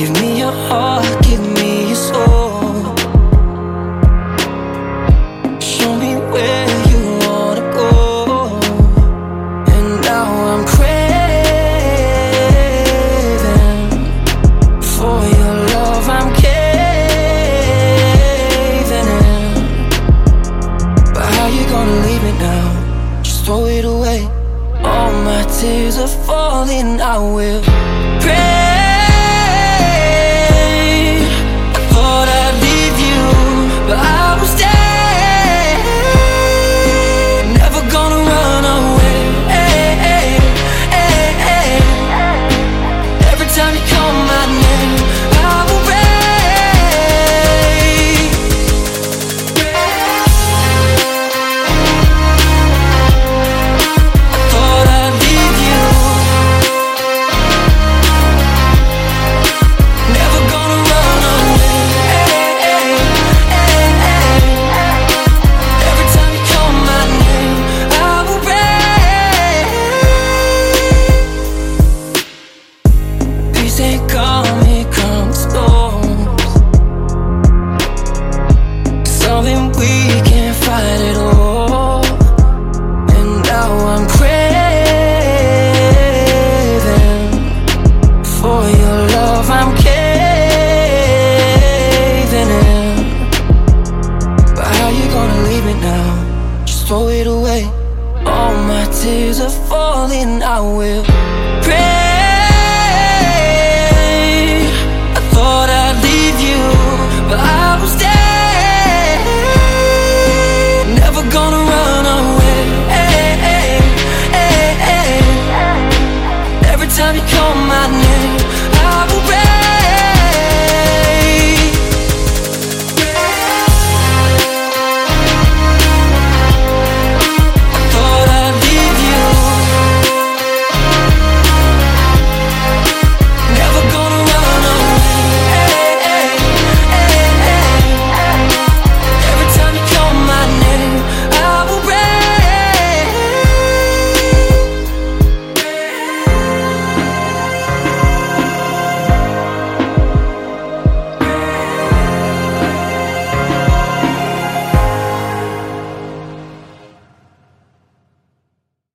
Give me your heart, give me your soul. Show me where you wanna go. And now I'm craving for your love. I'm caving in. But how you gonna leave me now? Just throw it away. All my tears are falling. I will pray. take on me comes storms Something we can't fight at all. And now I'm craving For your love. I'm caving in But how you gonna leave it now? Just throw it away. All my tears are falling, I will time you call